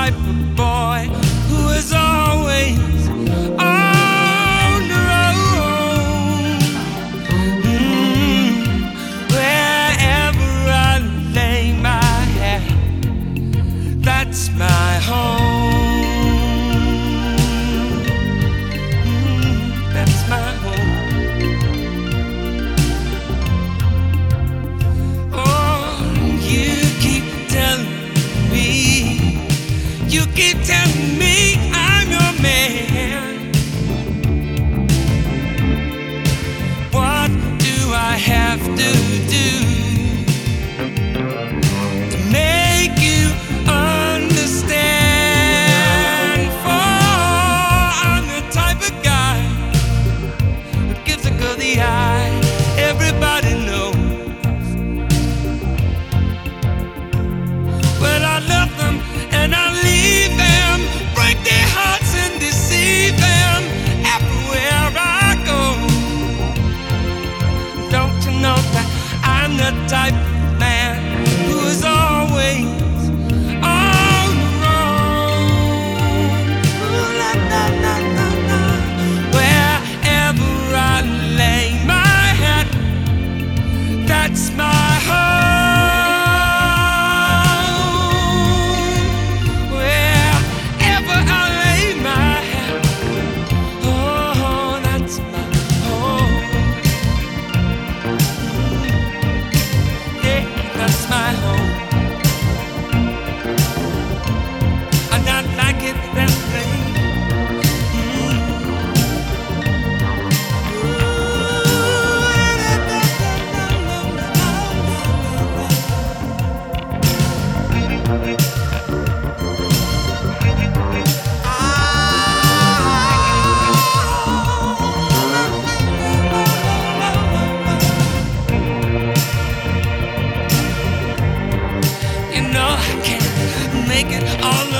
type of boy who is always on the road. Mm, wherever I lay my head, that's my home. Telling me I'm your man. What do I have to The type of man who is always on the road? Ooh, la, la, la, la, la. Wherever I lay my head, that's my make it all